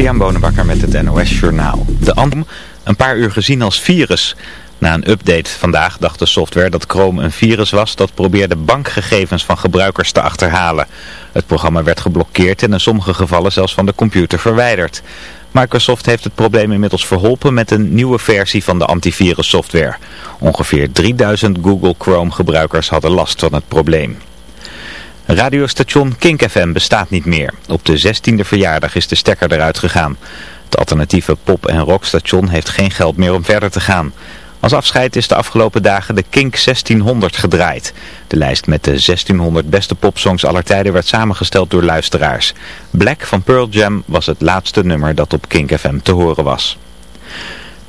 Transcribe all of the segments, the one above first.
Christian Bonenbakker met het NOS Journaal. De Anthem een paar uur gezien als virus. Na een update vandaag dacht de software dat Chrome een virus was dat probeerde bankgegevens van gebruikers te achterhalen. Het programma werd geblokkeerd en in sommige gevallen zelfs van de computer verwijderd. Microsoft heeft het probleem inmiddels verholpen met een nieuwe versie van de antivirussoftware. Ongeveer 3000 Google Chrome gebruikers hadden last van het probleem. Radiostation Kink FM bestaat niet meer. Op de 16e verjaardag is de stekker eruit gegaan. Het alternatieve pop- en rockstation heeft geen geld meer om verder te gaan. Als afscheid is de afgelopen dagen de Kink 1600 gedraaid. De lijst met de 1600 beste popsongs aller tijden werd samengesteld door luisteraars. Black van Pearl Jam was het laatste nummer dat op Kink FM te horen was.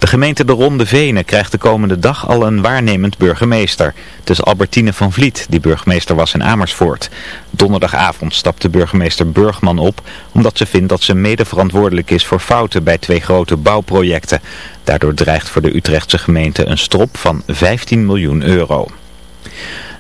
De gemeente De Ronde Venen krijgt de komende dag al een waarnemend burgemeester. Het is Albertine van Vliet, die burgemeester was in Amersfoort. Donderdagavond stapte burgemeester Burgman op, omdat ze vindt dat ze mede verantwoordelijk is voor fouten bij twee grote bouwprojecten. Daardoor dreigt voor de Utrechtse gemeente een strop van 15 miljoen euro.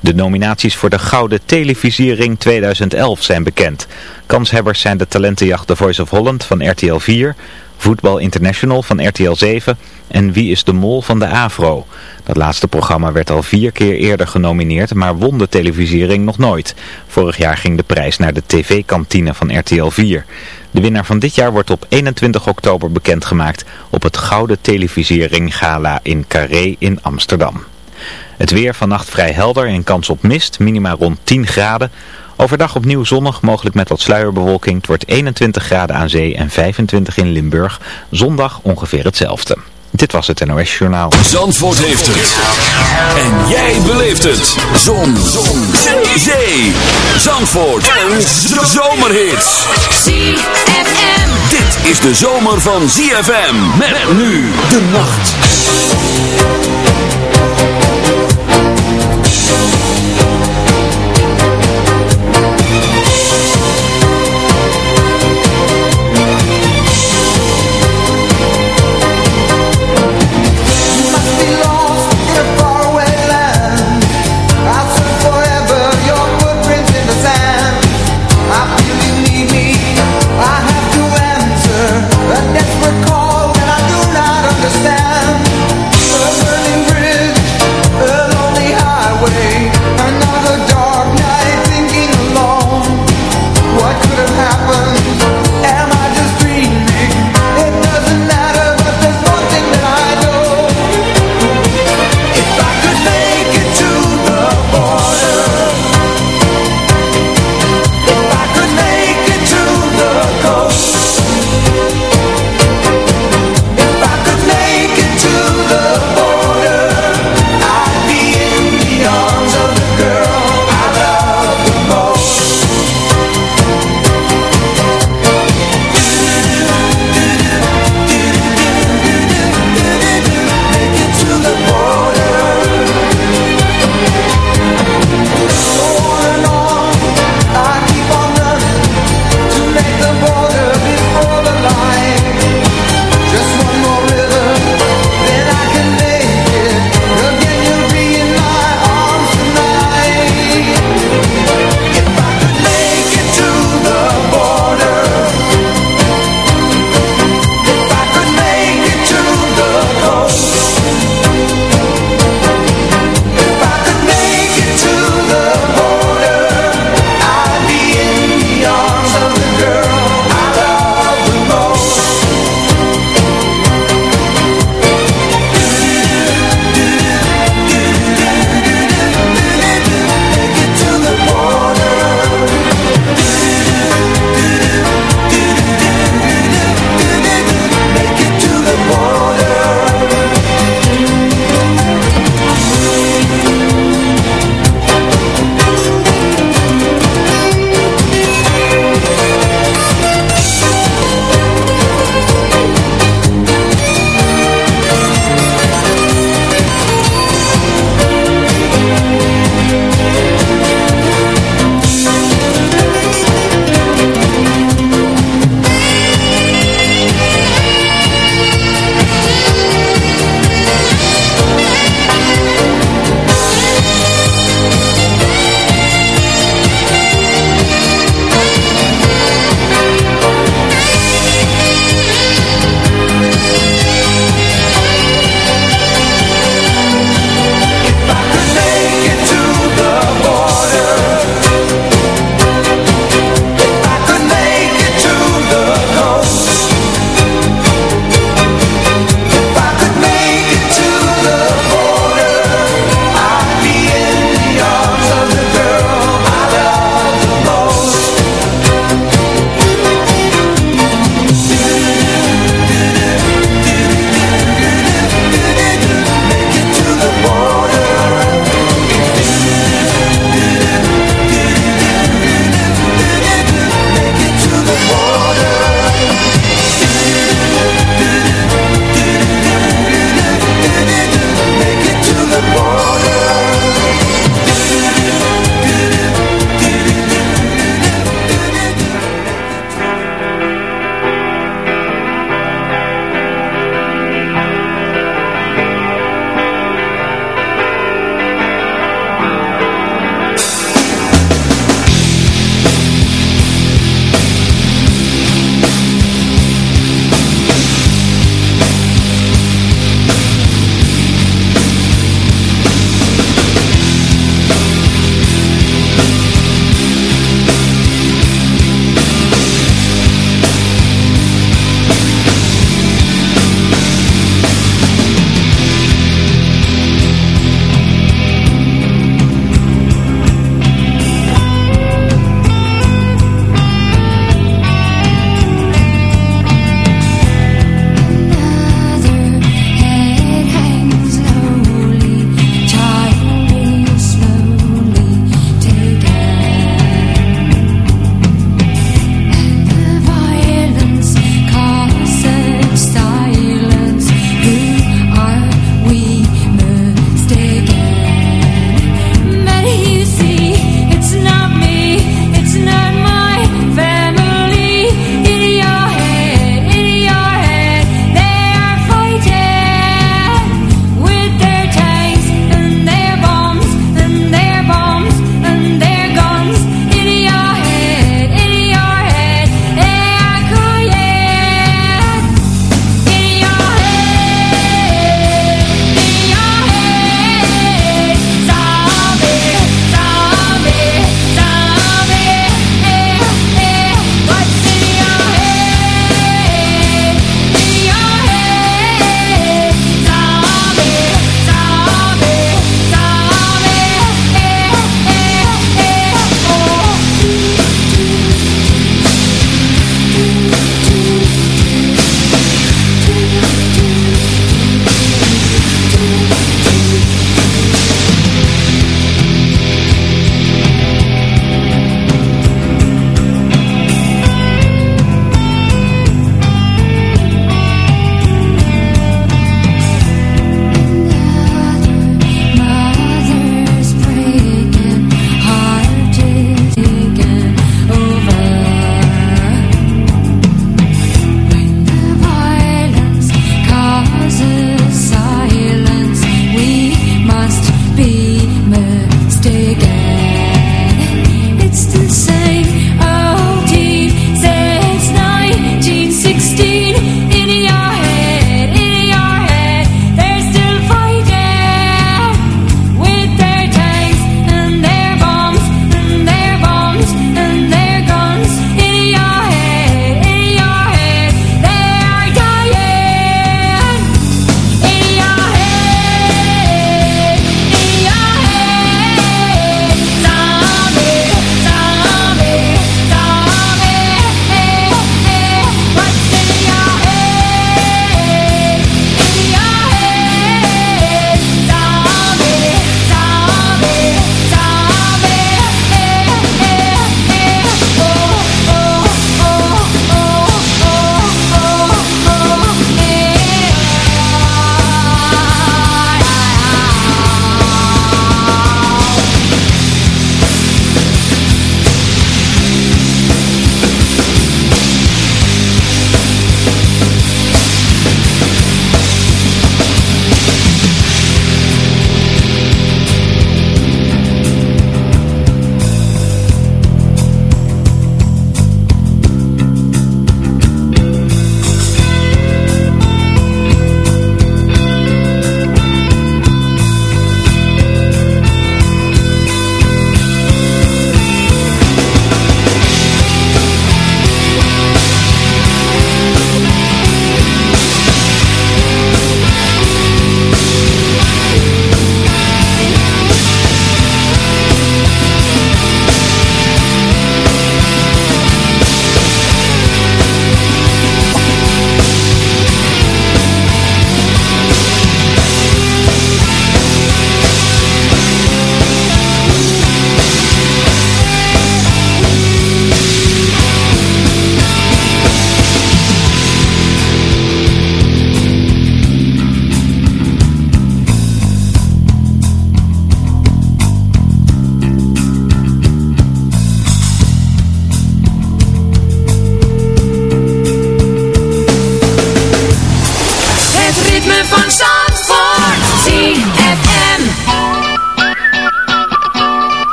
De nominaties voor de Gouden Televisiering 2011 zijn bekend. Kanshebbers zijn de talentenjacht The Voice of Holland van RTL 4... Voetbal International van RTL 7 en Wie is de Mol van de AVRO. Dat laatste programma werd al vier keer eerder genomineerd, maar won de televisiering nog nooit. Vorig jaar ging de prijs naar de tv-kantine van RTL 4. De winnaar van dit jaar wordt op 21 oktober bekendgemaakt op het Gouden Televisiering Gala in Carré in Amsterdam. Het weer vannacht vrij helder en kans op mist, minima rond 10 graden. Overdag opnieuw zonnig, mogelijk met wat sluierbewolking. Het wordt 21 graden aan zee en 25 in Limburg. Zondag ongeveer hetzelfde. Dit was het NOS Journaal. Zandvoort heeft het. En jij beleeft het. Zon. Zon. Zee. Zee. Zandvoort. Een zomerhit. ZFM. Dit is de zomer van ZFM. Met nu de nacht.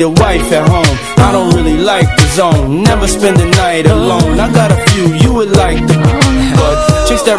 need a wife at home. I don't really like the zone, never spend the night alone. I got a few, you would like them But chicks that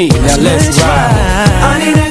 Now let's ride. I need a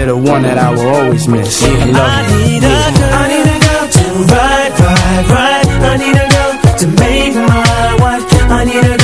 you're the one that I will always miss. I love you. I need a girl to ride, ride, ride. I need a girl to make my wife. I need a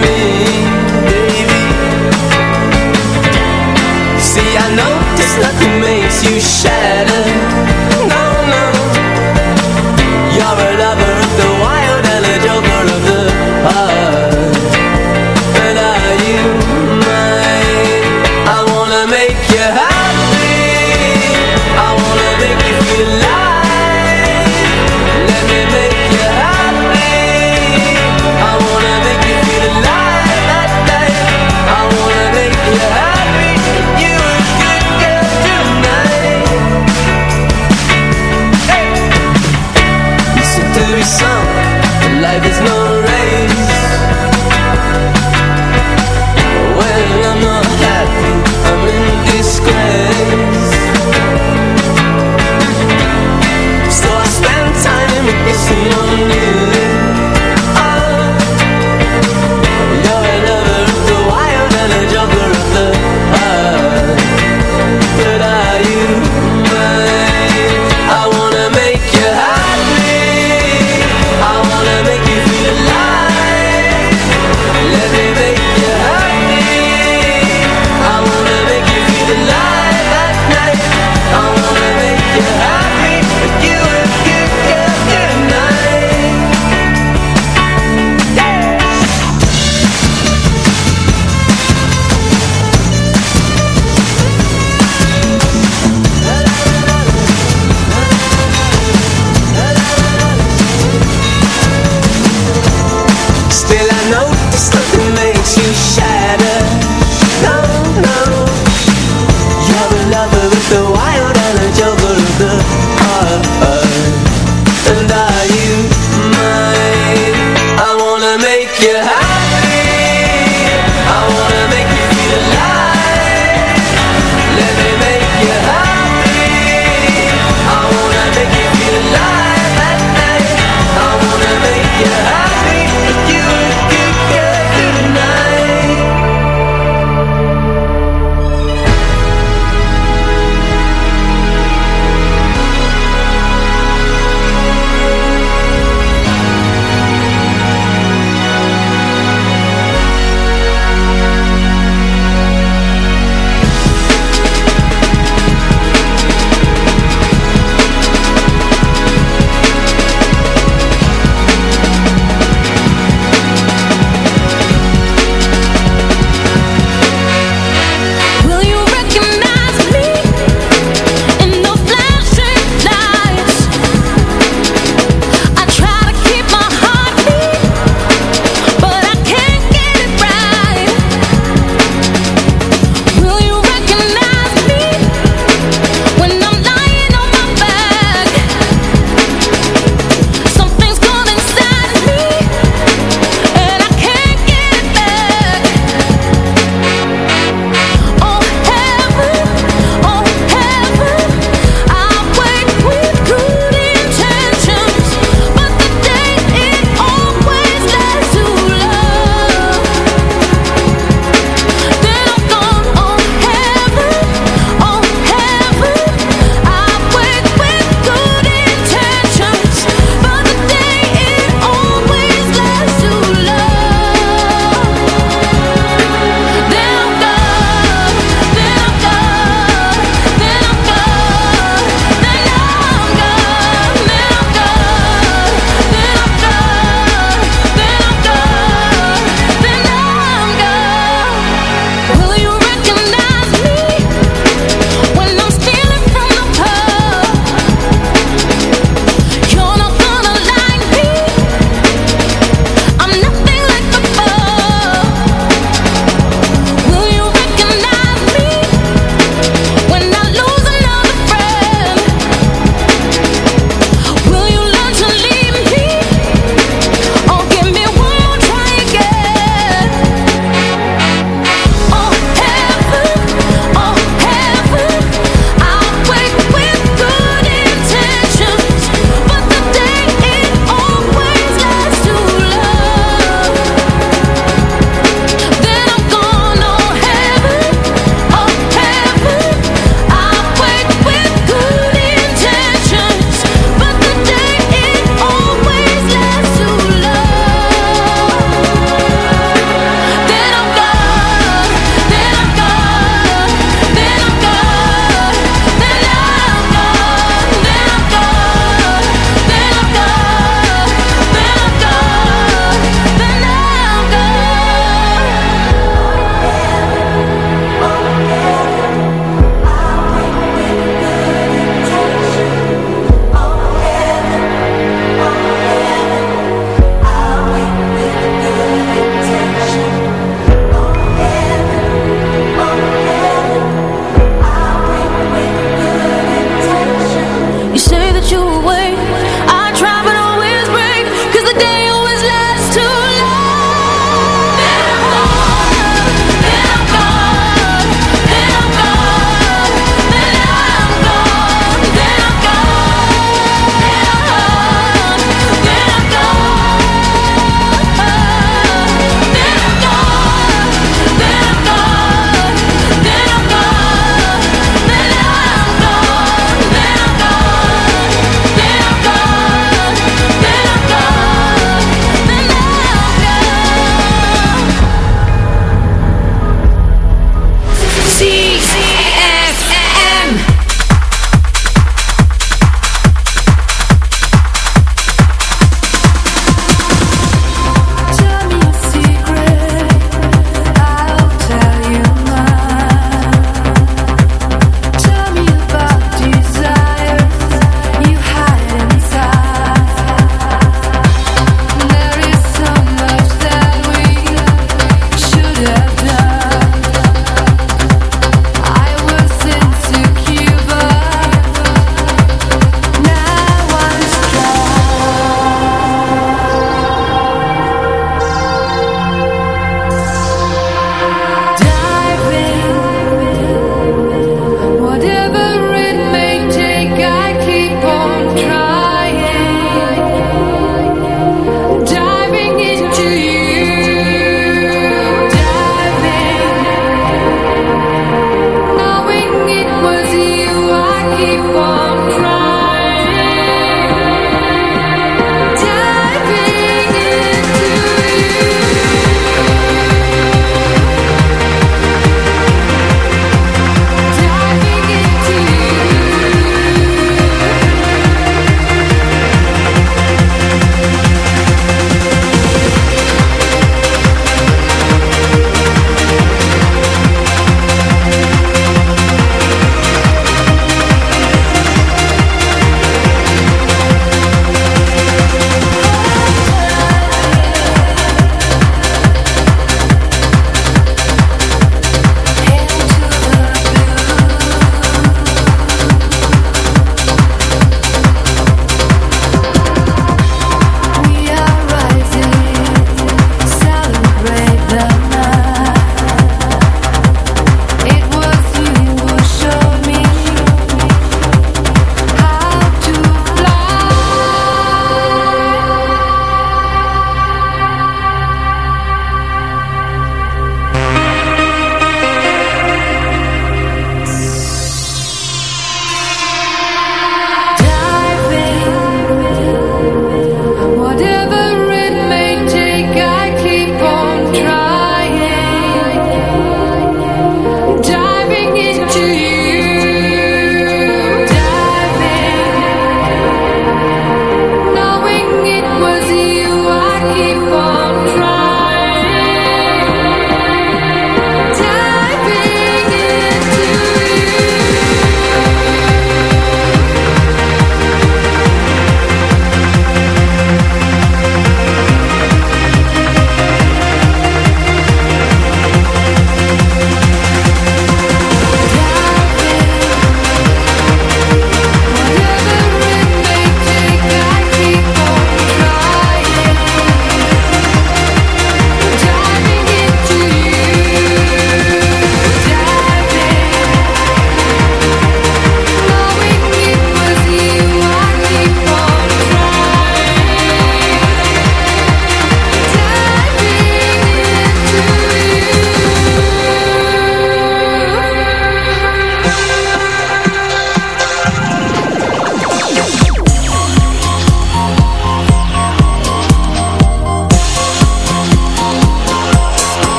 me.